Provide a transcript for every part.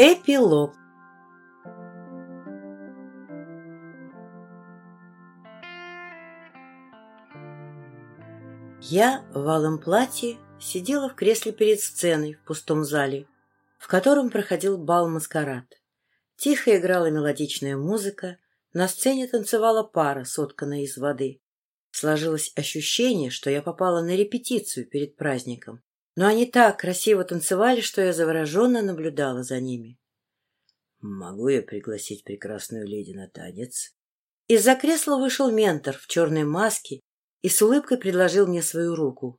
Эпилог Я в алом платье сидела в кресле перед сценой в пустом зале, в котором проходил бал-маскарад. Тихо играла мелодичная музыка, на сцене танцевала пара, сотканная из воды. Сложилось ощущение, что я попала на репетицию перед праздником. Но они так красиво танцевали, что я завороженно наблюдала за ними. «Могу я пригласить прекрасную леди на танец?» Из-за кресла вышел ментор в черной маске и с улыбкой предложил мне свою руку.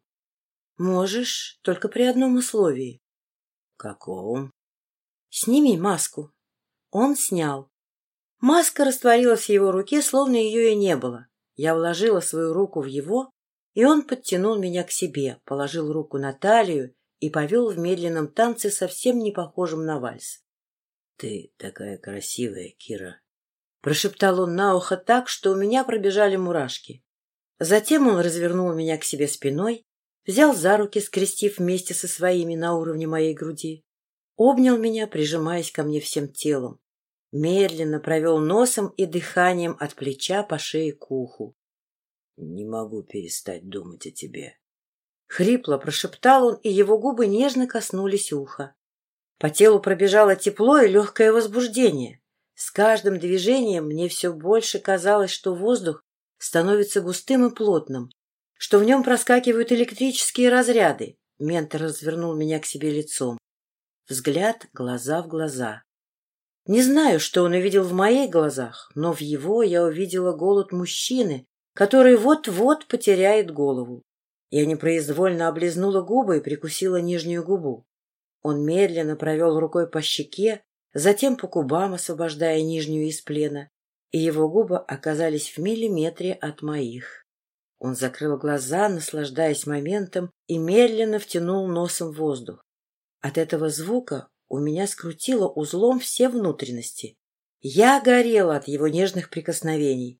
«Можешь, только при одном условии». «Каком?» «Сними маску». Он снял. Маска растворилась в его руке, словно ее и не было. Я вложила свою руку в его, и он подтянул меня к себе, положил руку на талию и повел в медленном танце, совсем не похожем на вальс. — Ты такая красивая, Кира! — прошептал он на ухо так, что у меня пробежали мурашки. Затем он развернул меня к себе спиной, взял за руки, скрестив вместе со своими на уровне моей груди, обнял меня, прижимаясь ко мне всем телом, медленно провел носом и дыханием от плеча по шее к уху. Не могу перестать думать о тебе. Хрипло прошептал он, и его губы нежно коснулись уха. По телу пробежало тепло и легкое возбуждение. С каждым движением мне все больше казалось, что воздух становится густым и плотным, что в нем проскакивают электрические разряды. Ментор развернул меня к себе лицом. Взгляд глаза в глаза. Не знаю, что он увидел в моих глазах, но в его я увидела голод мужчины, который вот-вот потеряет голову. Я непроизвольно облизнула губы и прикусила нижнюю губу. Он медленно провел рукой по щеке, затем по губам, освобождая нижнюю из плена, и его губы оказались в миллиметре от моих. Он закрыл глаза, наслаждаясь моментом, и медленно втянул носом воздух. От этого звука у меня скрутило узлом все внутренности. Я горела от его нежных прикосновений.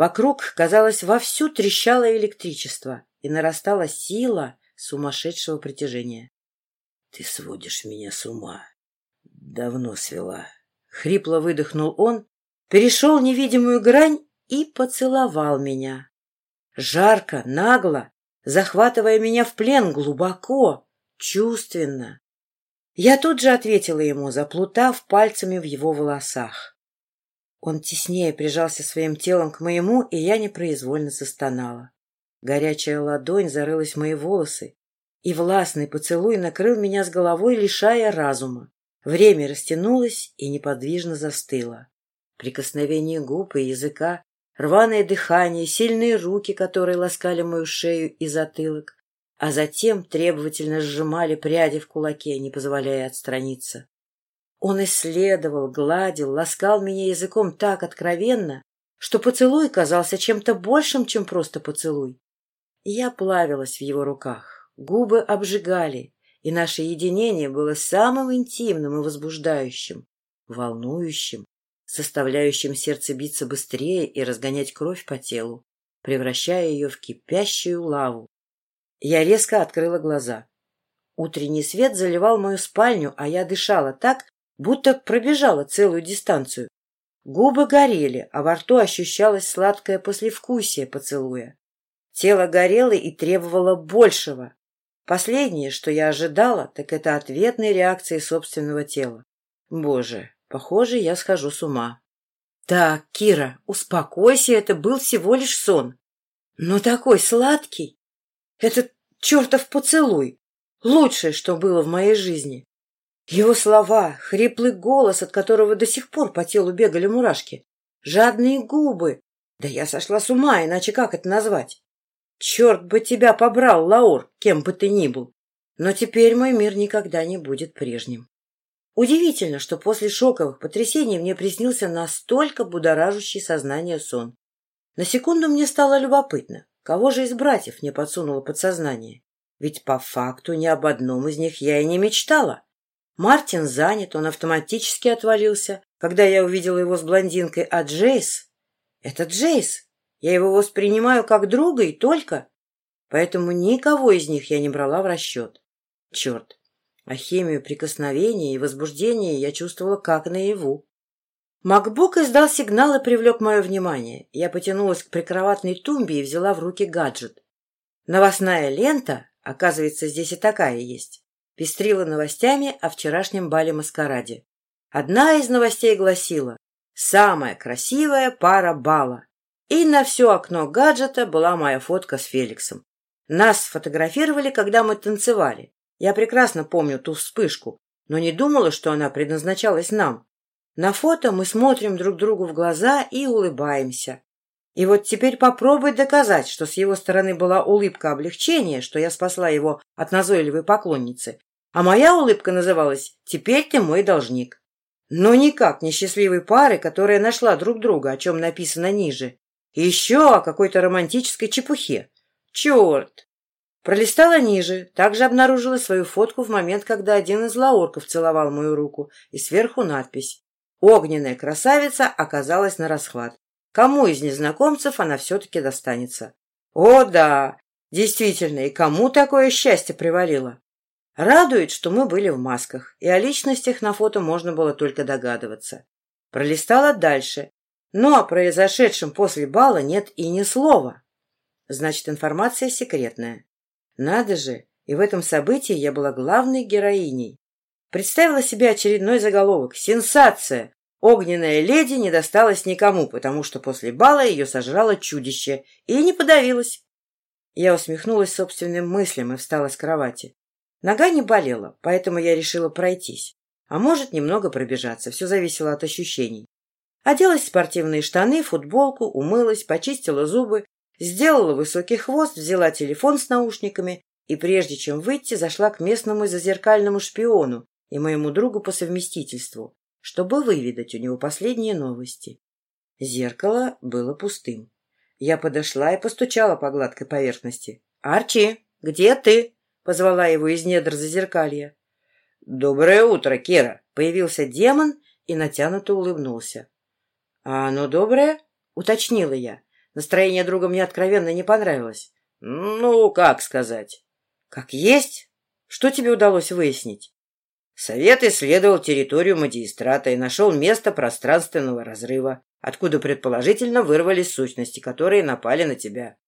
Вокруг, казалось, вовсю трещало электричество, и нарастала сила сумасшедшего притяжения. — Ты сводишь меня с ума. Давно свела. Хрипло выдохнул он, перешел невидимую грань и поцеловал меня. Жарко, нагло, захватывая меня в плен глубоко, чувственно. Я тут же ответила ему, заплутав пальцами в его волосах. Он теснее прижался своим телом к моему, и я непроизвольно застонала. Горячая ладонь зарылась в мои волосы, и властный поцелуй накрыл меня с головой, лишая разума. Время растянулось и неподвижно застыло. Прикосновение губ и языка, рваное дыхание, сильные руки, которые ласкали мою шею и затылок, а затем требовательно сжимали пряди в кулаке, не позволяя отстраниться. Он исследовал, гладил, ласкал меня языком так откровенно, что поцелуй казался чем-то большим, чем просто поцелуй. Я плавилась в его руках, губы обжигали, и наше единение было самым интимным и возбуждающим, волнующим, заставляющим сердце биться быстрее и разгонять кровь по телу, превращая ее в кипящую лаву. Я резко открыла глаза. Утренний свет заливал мою спальню, а я дышала так, будто пробежала целую дистанцию. Губы горели, а во рту ощущалось сладкое послевкусие поцелуя. Тело горело и требовало большего. Последнее, что я ожидала, так это ответной реакции собственного тела. Боже, похоже, я схожу с ума. Так, Кира, успокойся, это был всего лишь сон. Но такой сладкий. Этот чертов поцелуй. Лучшее, что было в моей жизни. Его слова, хриплый голос, от которого до сих пор по телу бегали мурашки, жадные губы. Да я сошла с ума, иначе как это назвать? Черт бы тебя побрал, Лаур, кем бы ты ни был. Но теперь мой мир никогда не будет прежним. Удивительно, что после шоковых потрясений мне приснился настолько будоражащий сознание сон. На секунду мне стало любопытно, кого же из братьев мне подсунуло подсознание. Ведь по факту ни об одном из них я и не мечтала. Мартин занят, он автоматически отвалился, когда я увидела его с блондинкой, а Джейс... Это Джейс. Я его воспринимаю как друга и только. Поэтому никого из них я не брала в расчет. Черт. а химию прикосновения и возбуждения я чувствовала как наяву. Макбук издал сигнал и привлек мое внимание. Я потянулась к прикроватной тумбе и взяла в руки гаджет. Новостная лента, оказывается, здесь и такая есть, пестрила новостями о вчерашнем бале-маскараде. Одна из новостей гласила «Самая красивая пара бала». И на все окно гаджета была моя фотка с Феликсом. Нас сфотографировали, когда мы танцевали. Я прекрасно помню ту вспышку, но не думала, что она предназначалась нам. На фото мы смотрим друг другу в глаза и улыбаемся. И вот теперь попробуй доказать, что с его стороны была улыбка облегчения, что я спасла его от назойливой поклонницы, а моя улыбка называлась «Теперь ты мой должник». Но никак не счастливой пары, которая нашла друг друга, о чем написано ниже. Еще о какой-то романтической чепухе. Черт! Пролистала ниже, также обнаружила свою фотку в момент, когда один из лаорков целовал мою руку, и сверху надпись. Огненная красавица оказалась на расхват. Кому из незнакомцев она все-таки достанется? О, да! Действительно, и кому такое счастье привалило? Радует, что мы были в масках, и о личностях на фото можно было только догадываться. Пролистала дальше, но о произошедшем после бала нет и ни слова. Значит, информация секретная. Надо же, и в этом событии я была главной героиней. Представила себе очередной заголовок «Сенсация! Огненная леди не досталась никому, потому что после бала ее сожрало чудище и не подавилась». Я усмехнулась собственным мыслям и встала с кровати. Нога не болела, поэтому я решила пройтись. А может, немного пробежаться, все зависело от ощущений. Оделась в спортивные штаны, футболку, умылась, почистила зубы, сделала высокий хвост, взяла телефон с наушниками и, прежде чем выйти, зашла к местному зазеркальному шпиону и моему другу по совместительству, чтобы выведать у него последние новости. Зеркало было пустым. Я подошла и постучала по гладкой поверхности. «Арчи, где ты?» — позвала его из недр зазеркалья. «Доброе утро, Кира!» — появился демон и натянуто улыбнулся. «А оно доброе?» — уточнила я. Настроение друга мне откровенно не понравилось. «Ну, как сказать?» «Как есть? Что тебе удалось выяснить?» Совет исследовал территорию магистрата и нашел место пространственного разрыва, откуда предположительно вырвались сущности, которые напали на тебя.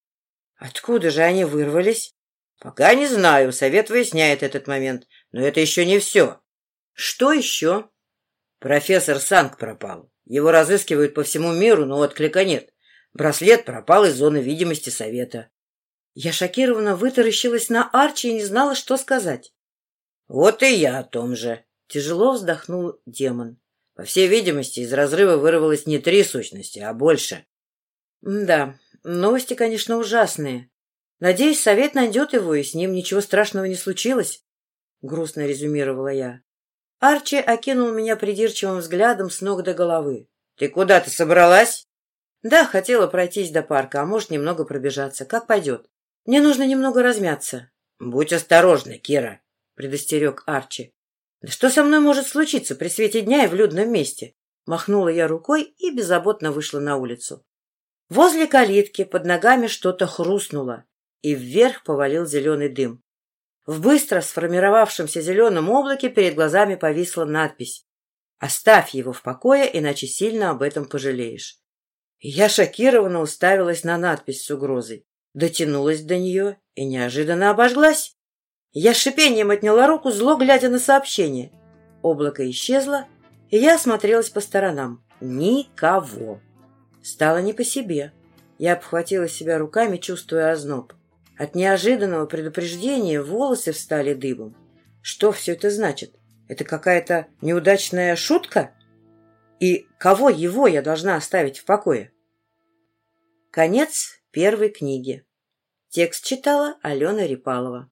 Откуда же они вырвались? Пока не знаю, совет выясняет этот момент, но это еще не все. Что еще? Профессор Санг пропал. Его разыскивают по всему миру, но отклика нет. Браслет пропал из зоны видимости совета. Я шокированно вытаращилась на Арчи и не знала, что сказать. Вот и я о том же. Тяжело вздохнул демон. По всей видимости, из разрыва вырвалось не три сущности, а больше. Да, новости, конечно, ужасные. Надеюсь, совет найдет его, и с ним ничего страшного не случилось. Грустно резюмировала я. Арчи окинул меня придирчивым взглядом с ног до головы. — Ты куда-то собралась? — Да, хотела пройтись до парка, а может, немного пробежаться. Как пойдет. Мне нужно немного размяться. — Будь осторожна, Кира, — предостерег Арчи. «Да что со мной может случиться при свете дня и в людном месте?» Махнула я рукой и беззаботно вышла на улицу. Возле калитки под ногами что-то хрустнуло, и вверх повалил зеленый дым. В быстро сформировавшемся зеленом облаке перед глазами повисла надпись «Оставь его в покое, иначе сильно об этом пожалеешь». Я шокированно уставилась на надпись с угрозой, дотянулась до нее и неожиданно обожглась. Я шипением отняла руку, зло глядя на сообщение. Облако исчезло, и я осмотрелась по сторонам. Никого. Стало не по себе. Я обхватила себя руками, чувствуя озноб. От неожиданного предупреждения волосы встали дыбом. Что все это значит? Это какая-то неудачная шутка? И кого его я должна оставить в покое? Конец первой книги. Текст читала Алена Репалова.